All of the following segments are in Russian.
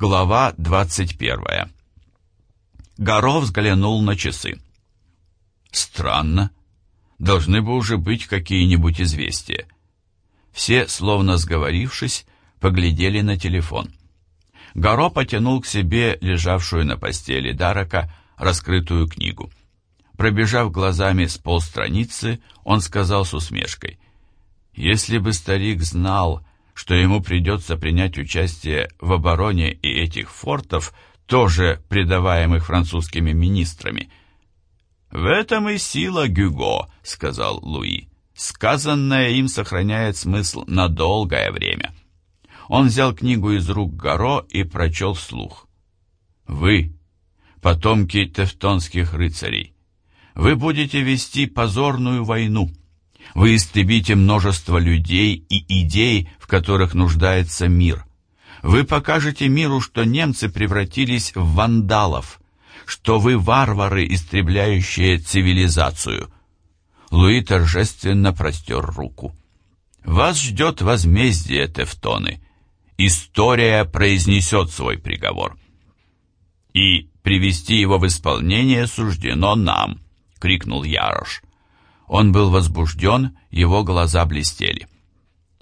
Глава 21. Горов взглянул на часы. Странно. Должны бы уже быть какие-нибудь известия. Все, словно сговорившись, поглядели на телефон. Горо потянул к себе лежавшую на постели Дарака раскрытую книгу. Пробежав глазами с полстраницы, он сказал с усмешкой, «Если бы старик знал, что ему придется принять участие в обороне и этих фортов, тоже предаваемых французскими министрами. «В этом и сила Гюго», — сказал Луи. «Сказанное им сохраняет смысл на долгое время». Он взял книгу из рук Гаро и прочел вслух. «Вы, потомки тевтонских рыцарей, вы будете вести позорную войну». Вы истребите множество людей и идей, в которых нуждается мир. Вы покажете миру, что немцы превратились в вандалов, что вы варвары, истребляющие цивилизацию. Луи торжественно простер руку. Вас ждет возмездие, Тевтоны. История произнесет свой приговор. И привести его в исполнение суждено нам, крикнул Ярош. Он был возбужден, его глаза блестели.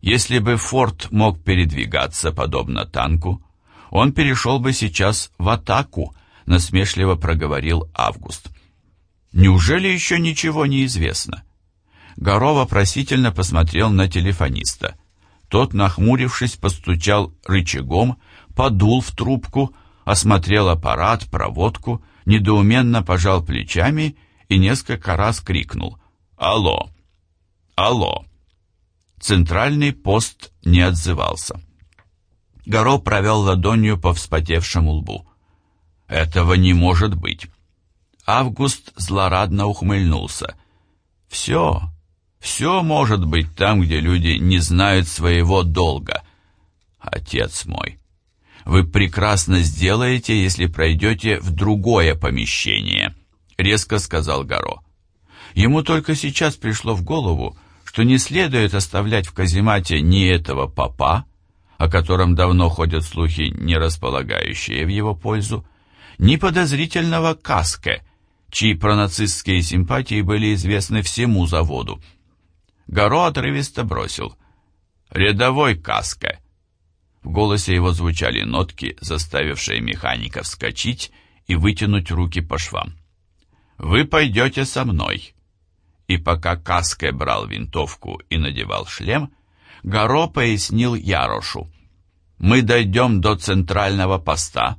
Если бы форт мог передвигаться подобно танку, он перешел бы сейчас в атаку, насмешливо проговорил Август. Неужели еще ничего не известно? Горо вопросительно посмотрел на телефониста. Тот, нахмурившись, постучал рычагом, подул в трубку, осмотрел аппарат, проводку, недоуменно пожал плечами и несколько раз крикнул. «Алло! Алло!» Центральный пост не отзывался. Горо провел ладонью по вспотевшему лбу. «Этого не может быть!» Август злорадно ухмыльнулся. «Все, все может быть там, где люди не знают своего долга. Отец мой, вы прекрасно сделаете, если пройдете в другое помещение», — резко сказал Горо. Ему только сейчас пришло в голову, что не следует оставлять в каземате ни этого папа, о котором давно ходят слухи, не располагающие в его пользу, ни подозрительного Каске, чьи пронацистские симпатии были известны всему заводу. Горо отрывисто бросил «Рядовой Каске». В голосе его звучали нотки, заставившие механика вскочить и вытянуть руки по швам. «Вы пойдете со мной и пока Каске брал винтовку и надевал шлем, Гаро пояснил Ярошу. «Мы дойдем до центрального поста,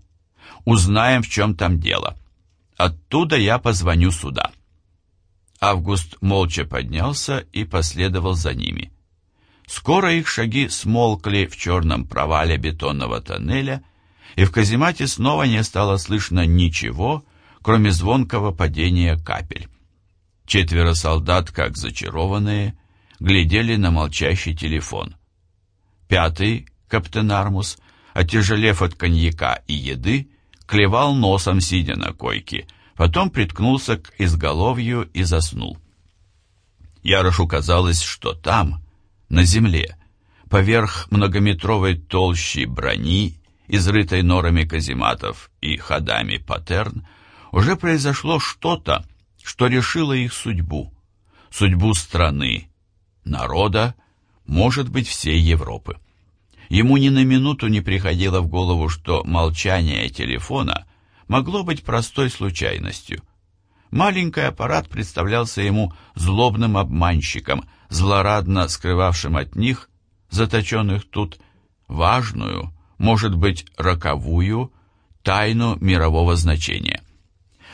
узнаем, в чем там дело. Оттуда я позвоню сюда». Август молча поднялся и последовал за ними. Скоро их шаги смолкли в черном провале бетонного тоннеля, и в каземате снова не стало слышно ничего, кроме звонкого падения капель. Четверо солдат, как зачарованные, глядели на молчащий телефон. Пятый, каптен Армус, отяжелев от коньяка и еды, клевал носом, сидя на койке, потом приткнулся к изголовью и заснул. Ярошу казалось, что там, на земле, поверх многометровой толщи брони, изрытой норами казематов и ходами паттерн, уже произошло что-то, что решило их судьбу, судьбу страны, народа, может быть, всей Европы. Ему ни на минуту не приходило в голову, что молчание телефона могло быть простой случайностью. Маленький аппарат представлялся ему злобным обманщиком, злорадно скрывавшим от них, заточенных тут, важную, может быть, роковую, тайну мирового значения.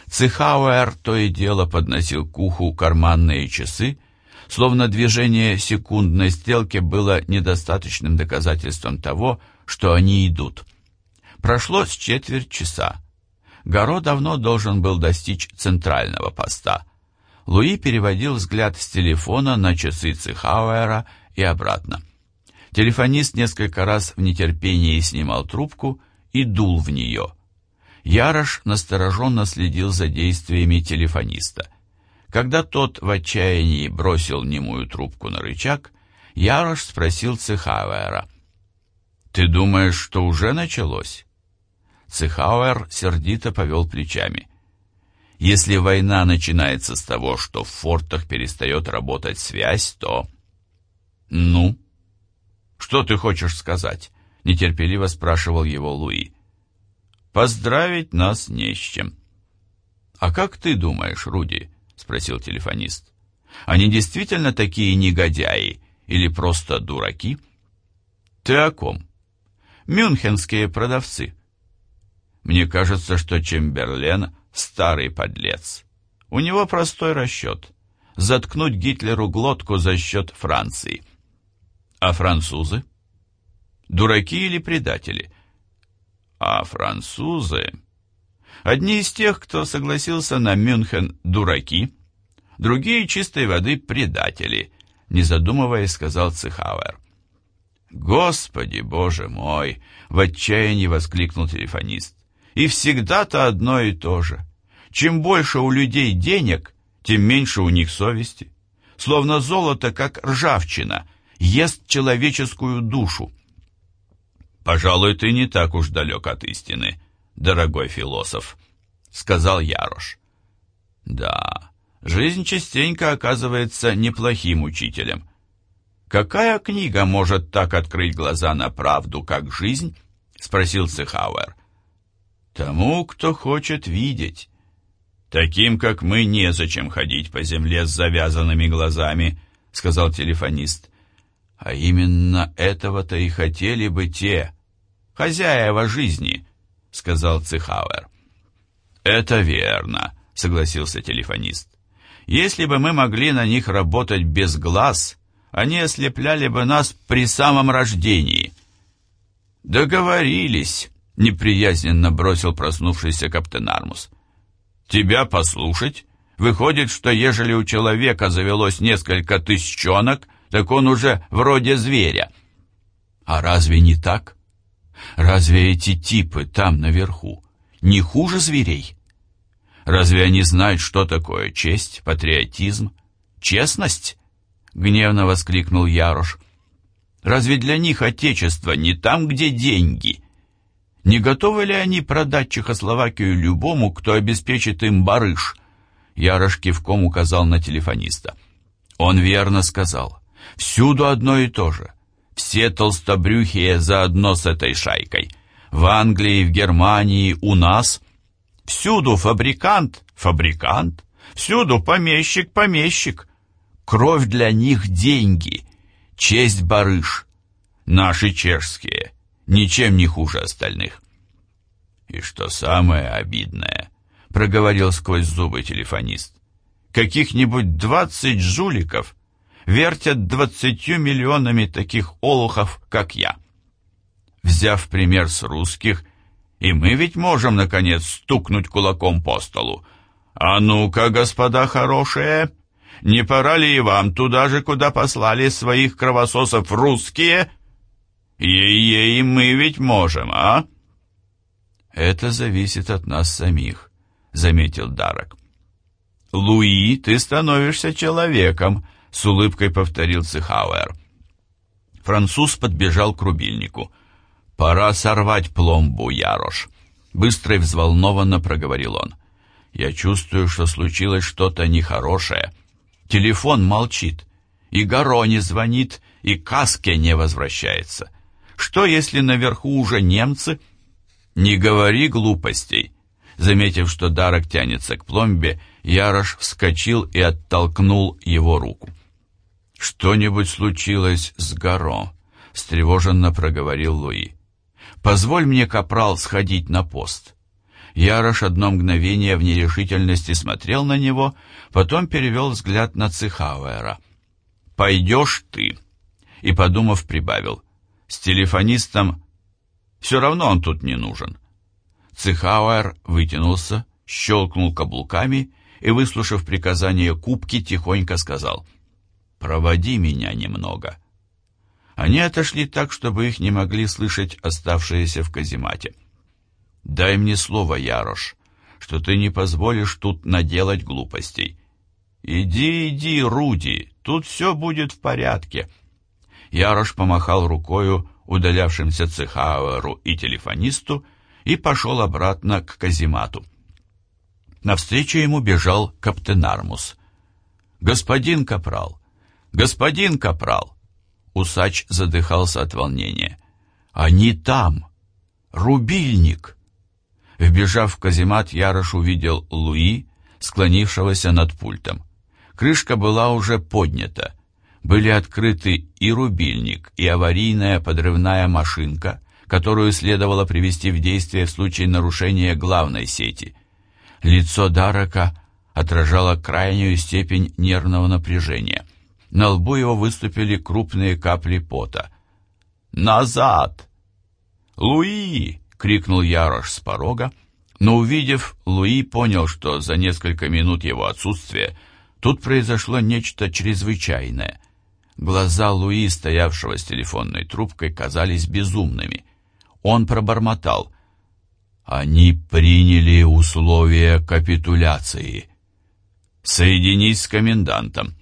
Цехауэр то и дело подносил к уху карманные часы, словно движение секундной стрелки было недостаточным доказательством того, что они идут. Прошло с четверть часа. Горо давно должен был достичь центрального поста. Луи переводил взгляд с телефона на часы Цехауэра и обратно. Телефонист несколько раз в нетерпении снимал трубку и дул в нее. Ярош настороженно следил за действиями телефониста. Когда тот в отчаянии бросил немую трубку на рычаг, Ярош спросил Цехауэра. «Ты думаешь, что уже началось?» Цехауэр сердито повел плечами. Если война начинается с того, что в фортах перестает работать связь, то... Ну? Что ты хочешь сказать? Нетерпеливо спрашивал его Луи. Поздравить нас не с чем. А как ты думаешь, Руди? Спросил телефонист. Они действительно такие негодяи или просто дураки? Ты о ком? Мюнхенские продавцы. Мне кажется, что Чемберлен старый подлец. У него простой расчет — заткнуть Гитлеру глотку за счет Франции. А французы? Дураки или предатели? А французы... Одни из тех, кто согласился на Мюнхен, дураки, другие чистой воды предатели, не задумываясь, сказал Цехауэр. «Господи, боже мой!» — в отчаянии воскликнул телефонист. «И всегда-то одно и то же. Чем больше у людей денег, тем меньше у них совести. Словно золото, как ржавчина, ест человеческую душу. «Пожалуй, ты не так уж далек от истины, дорогой философ», — сказал Ярош. «Да, жизнь частенько оказывается неплохим учителем. Какая книга может так открыть глаза на правду, как жизнь?» — спросил Цехауэр. «Тому, кто хочет видеть». «Таким, как мы, незачем ходить по земле с завязанными глазами», — сказал телефонист. «А именно этого-то и хотели бы те, хозяева жизни», — сказал Цихауэр. «Это верно», — согласился телефонист. «Если бы мы могли на них работать без глаз, они ослепляли бы нас при самом рождении». «Договорились», — неприязненно бросил проснувшийся каптен Армус. Тебя послушать? Выходит, что ежели у человека завелось несколько тысячонок, так он уже вроде зверя. А разве не так? Разве эти типы там наверху не хуже зверей? Разве они знают, что такое честь, патриотизм, честность? Гневно воскликнул Ярош. Разве для них отечество не там, где деньги? Не готовы ли они продать Чехословакию любому, кто обеспечит им барыш? Ярош кивком указал на телефониста. Он верно сказал. Всюду одно и то же. Все толстобрюхие заодно с этой шайкой. В Англии, в Германии, у нас. Всюду фабрикант, фабрикант. Всюду помещик, помещик. Кровь для них деньги. Честь барыш. Наши чешские ничем не хуже остальных. И что самое обидное, проговорил сквозь зубы телефонист, каких-нибудь двадцать жуликов вертят двадцатью миллионами таких олухов, как я. Взяв пример с русских, и мы ведь можем, наконец, стукнуть кулаком по столу. А ну-ка, господа хорошие, не пора ли и вам туда же, куда послали своих кровососов русские, Ей-ей, мы ведь можем, а?» «Это зависит от нас самих», — заметил Дарок. «Луи, ты становишься человеком», — с улыбкой повторил Цихауэр. Француз подбежал к рубильнику. «Пора сорвать пломбу, Ярош», — быстро и взволнованно проговорил он. «Я чувствую, что случилось что-то нехорошее. Телефон молчит, и Гаро не звонит, и Каске не возвращается. Что, если наверху уже немцы? Не говори глупостей. Заметив, что Дарок тянется к пломбе, Ярош вскочил и оттолкнул его руку. «Что-нибудь случилось с Гаро», — встревоженно проговорил Луи. «Позволь мне, капрал, сходить на пост». Ярош одно мгновение в нерешительности смотрел на него, потом перевел взгляд на Цихауэра. «Пойдешь ты», и, подумав, прибавил. С телефонистом все равно он тут не нужен. Цихауэр вытянулся, щелкнул каблуками и, выслушав приказание кубки, тихонько сказал «Проводи меня немного». Они отошли так, чтобы их не могли слышать оставшиеся в каземате. «Дай мне слово, Ярош, что ты не позволишь тут наделать глупостей. Иди, иди, Руди, тут все будет в порядке». Ярош помахал рукою удалявшимся Цехауэру и телефонисту и пошел обратно к каземату. Навстречу ему бежал каптенармус. «Господин Капрал! Господин Капрал!» Усач задыхался от волнения. «Они там! Рубильник!» Вбежав в каземат, Ярош увидел Луи, склонившегося над пультом. Крышка была уже поднята. Были открыты и рубильник, и аварийная подрывная машинка, которую следовало привести в действие в случае нарушения главной сети. Лицо Дарака отражало крайнюю степень нервного напряжения. На лбу его выступили крупные капли пота. «Назад!» «Луи!» — крикнул Ярош с порога, но, увидев, Луи понял, что за несколько минут его отсутствия тут произошло нечто чрезвычайное. Глаза Луи, стоявшего с телефонной трубкой, казались безумными. Он пробормотал. Они приняли условия капитуляции. Соединись с комендантом.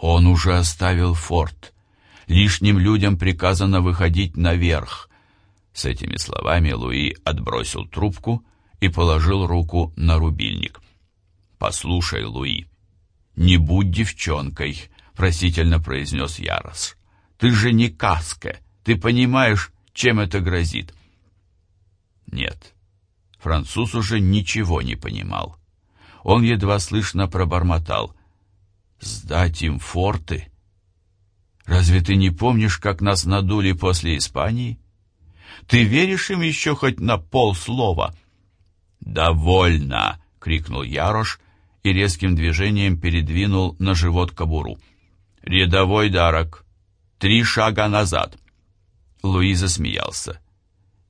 Он уже оставил форт. Лишним людям приказано выходить наверх. С этими словами Луи отбросил трубку и положил руку на рубильник. «Послушай, Луи, не будь девчонкой», — просительно произнес Ярос. «Ты же не каска, ты понимаешь, чем это грозит?» «Нет». Француз уже ничего не понимал. Он едва слышно пробормотал. «Сдать им форты? Разве ты не помнишь, как нас надули после Испании? Ты веришь им еще хоть на полслова?» «Довольно!» — крикнул Ярош и резким движением передвинул на живот кобуру. «Рядовой дарок! Три шага назад!» Луиза смеялся.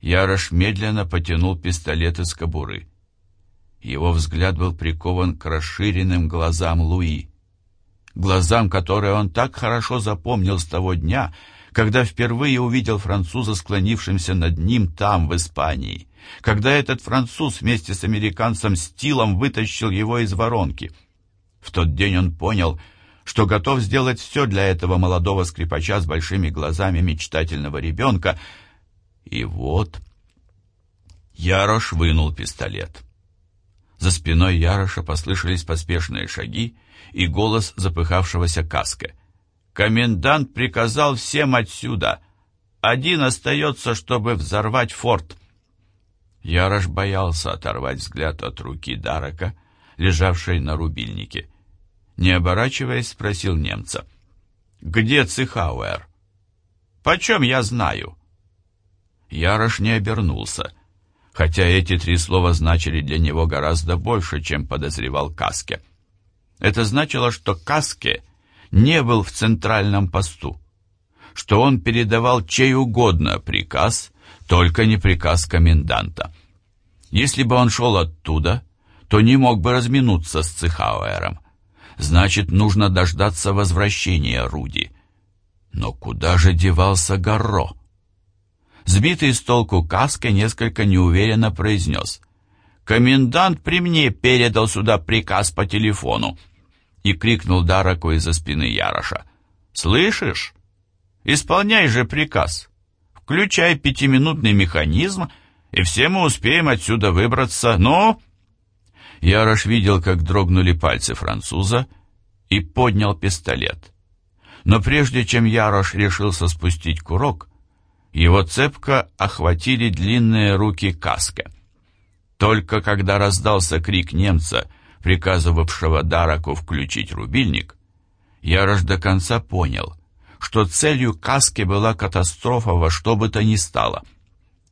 Ярош медленно потянул пистолет из кобуры. Его взгляд был прикован к расширенным глазам Луи. Глазам, которые он так хорошо запомнил с того дня, когда впервые увидел француза, склонившимся над ним там, в Испании, когда этот француз вместе с американцем Стилом вытащил его из воронки. В тот день он понял, что готов сделать все для этого молодого скрипача с большими глазами мечтательного ребенка. И вот Ярош вынул пистолет. За спиной Яроша послышались поспешные шаги и голос запыхавшегося каска. «Комендант приказал всем отсюда. Один остается, чтобы взорвать форт». Ярош боялся оторвать взгляд от руки Дарака, лежавшей на рубильнике. Не оборачиваясь, спросил немца. «Где Цихауэр?» «Почем я знаю?» Ярош не обернулся, хотя эти три слова значили для него гораздо больше, чем подозревал Каске. Это значило, что Каске не был в центральном посту, что он передавал чей угодно приказ, только не приказ коменданта. Если бы он шел оттуда, то не мог бы разминуться с Цихауэром. Значит, нужно дождаться возвращения Руди. Но куда же девался Гарро? Сбитый с толку Каска несколько неуверенно произнес. «Комендант при мне передал сюда приказ по телефону!» И крикнул Дараку из-за спины Яроша. «Слышишь? Исполняй же приказ! Включай пятиминутный механизм, и все мы успеем отсюда выбраться. Ну?» Ярош видел, как дрогнули пальцы француза, и поднял пистолет. Но прежде чем Ярош решился спустить курок, его цепко охватили длинные руки Каска. Только когда раздался крик немца, приказывавшего Дараку включить рубильник, Ярош до конца понял, что целью Каски была катастрофа во что бы то ни стало.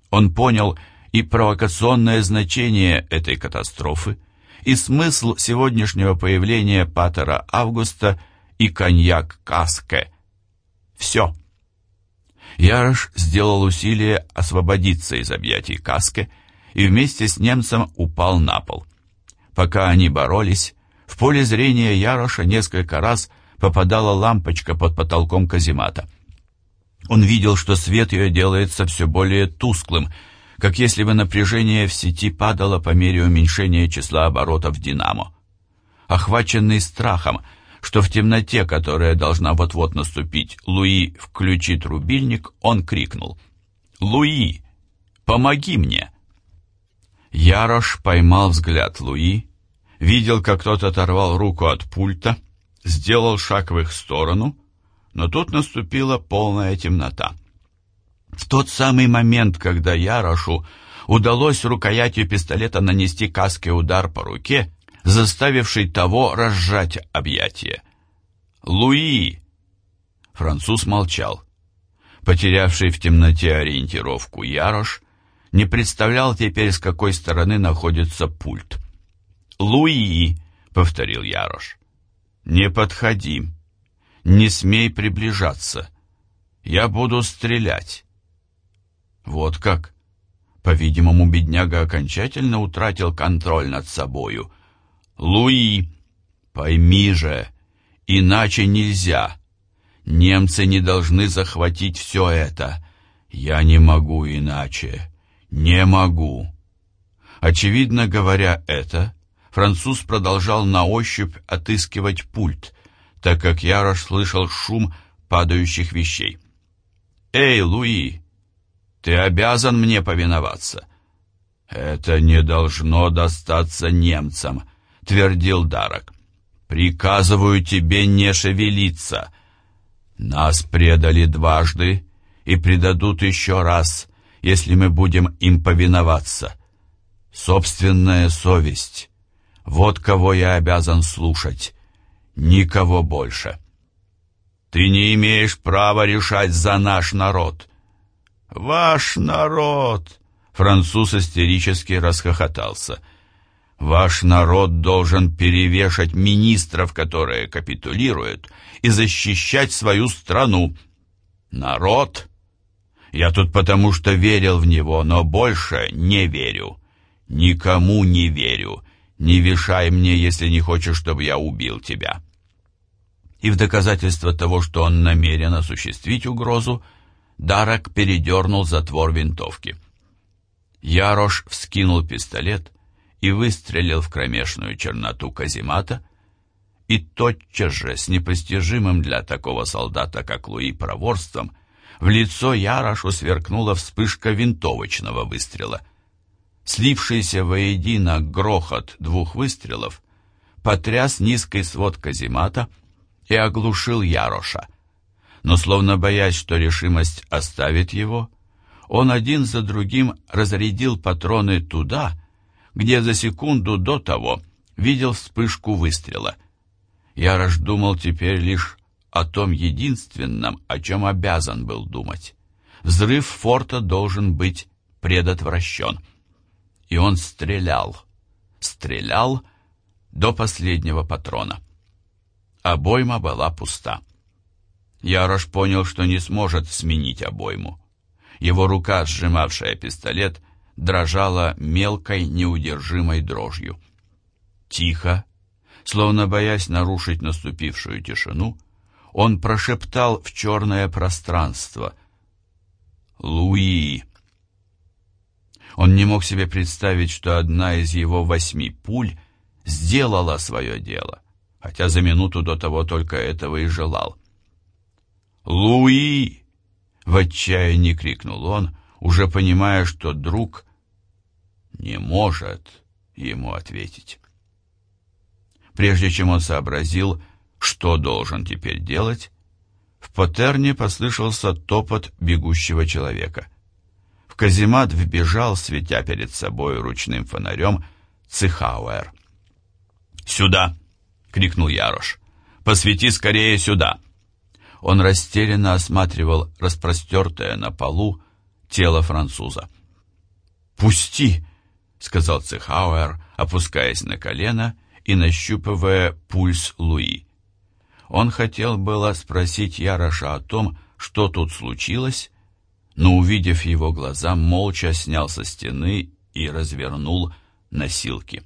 Он понял и провокационное значение этой катастрофы, и смысл сегодняшнего появления Патера Августа и коньяк Каске. Все. Ярош сделал усилие освободиться из объятий Каске и вместе с немцем упал на пол. Пока они боролись, в поле зрения Яроша несколько раз попадала лампочка под потолком каземата. Он видел, что свет ее делается все более тусклым, как если бы напряжение в сети падало по мере уменьшения числа оборотов «Динамо». Охваченный страхом, что в темноте, которая должна вот-вот наступить, Луи включит рубильник, он крикнул «Луи, помоги мне!» Ярош поймал взгляд Луи, видел, как тот оторвал руку от пульта, сделал шаг в их сторону, но тут наступила полная темнота. В тот самый момент, когда Ярошу удалось рукоятью пистолета нанести каске удар по руке, заставивший того разжать объятие. «Луи!» Француз молчал. Потерявший в темноте ориентировку Ярош не представлял теперь, с какой стороны находится пульт. «Луи!» — повторил Ярош. «Не подходи. Не смей приближаться. Я буду стрелять». Вот как. По-видимому, бедняга окончательно утратил контроль над собою. «Луи, пойми же, иначе нельзя. Немцы не должны захватить все это. Я не могу иначе. Не могу». Очевидно, говоря это, француз продолжал на ощупь отыскивать пульт, так как Ярош слышал шум падающих вещей. «Эй, Луи, ты обязан мне повиноваться». «Это не должно достаться немцам», — твердил Дарок. «Приказываю тебе не шевелиться. Нас предали дважды и предадут еще раз, если мы будем им повиноваться. Собственная совесть. Вот кого я обязан слушать. Никого больше. Ты не имеешь права решать за наш народ». «Ваш народ!» Француз истерически расхохотался. «Ваш народ должен перевешать министров, которые капитулируют, и защищать свою страну. Народ? Я тут потому, что верил в него, но больше не верю. Никому не верю. Не вешай мне, если не хочешь, чтобы я убил тебя». И в доказательство того, что он намерен осуществить угрозу, Дарак передернул затвор винтовки. Ярош вскинул пистолет и выстрелил в кромешную черноту каземата, и тотчас же, с непостижимым для такого солдата, как Луи, проворством, в лицо Ярошу сверкнула вспышка винтовочного выстрела. Слившийся воедино грохот двух выстрелов потряс низкий свод каземата и оглушил Яроша — но словно боясь, что решимость оставит его, он один за другим разрядил патроны туда, где за секунду до того видел вспышку выстрела. Ярош думал теперь лишь о том единственном, о чем обязан был думать. Взрыв форта должен быть предотвращен. И он стрелял, стрелял до последнего патрона. Обойма была пуста. Ярош понял, что не сможет сменить обойму. Его рука, сжимавшая пистолет, дрожала мелкой, неудержимой дрожью. Тихо, словно боясь нарушить наступившую тишину, он прошептал в черное пространство «Луи!». Он не мог себе представить, что одна из его восьми пуль сделала свое дело, хотя за минуту до того только этого и желал. «Луи!» — в отчаянии крикнул он, уже понимая, что друг не может ему ответить. Прежде чем он сообразил, что должен теперь делать, в Потерне послышался топот бегущего человека. В каземат вбежал, светя перед собой ручным фонарем, Цихауэр. «Сюда!» — крикнул Ярош. «Посвети скорее сюда!» Он растерянно осматривал распростертое на полу тело француза. «Пусти!» — сказал Цехауэр, опускаясь на колено и нащупывая пульс Луи. Он хотел было спросить Яроша о том, что тут случилось, но, увидев его глаза, молча снял со стены и развернул носилки.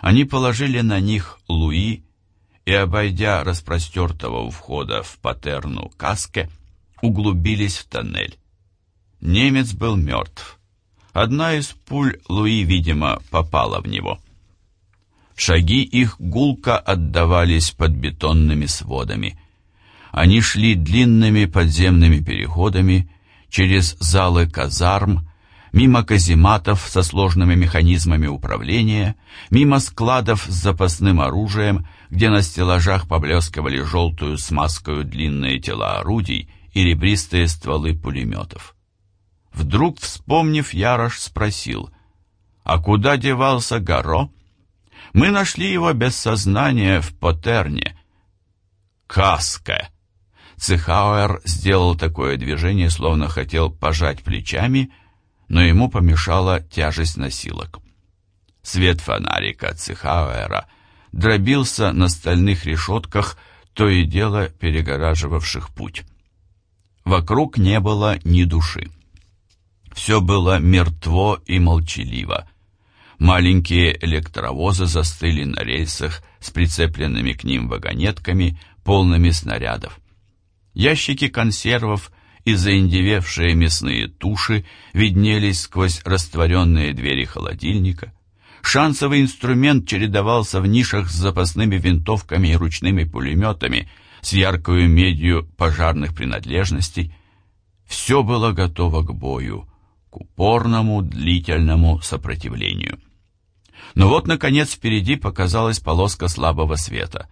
Они положили на них Луи и, обойдя распростертого у входа в патерну каске, углубились в тоннель. Немец был мертв. Одна из пуль Луи, видимо, попала в него. Шаги их гулко отдавались под бетонными сводами. Они шли длинными подземными переходами через залы казарм, мимо казематов со сложными механизмами управления, мимо складов с запасным оружием, где на стеллажах поблескивали желтую смазкою длинные тела орудий и ребристые стволы пулеметов. Вдруг, вспомнив, Ярош спросил, «А куда девался Гаро?» «Мы нашли его без сознания в Потерне». «Каска!» Цехауэр сделал такое движение, словно хотел пожать плечами, но ему помешала тяжесть носилок. Свет фонарика Цехауэра дробился на стальных решетках, то и дело перегораживавших путь. Вокруг не было ни души. Все было мертво и молчаливо. Маленькие электровозы застыли на рельсах с прицепленными к ним вагонетками, полными снарядов. Ящики консервов и заиндевевшие мясные туши виднелись сквозь растворенные двери холодильника. Шансовый инструмент чередовался в нишах с запасными винтовками и ручными пулеметами, с яркою медью пожарных принадлежностей. Все было готово к бою, к упорному, длительному сопротивлению. Но вот, наконец, впереди показалась полоска слабого света.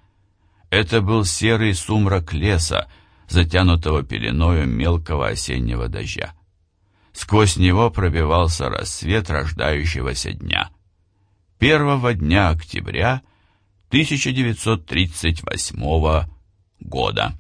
Это был серый сумрак леса, затянутого пеленою мелкого осеннего дождя. Сквозь него пробивался рассвет рождающегося дня. Первого дня октября 1938 года.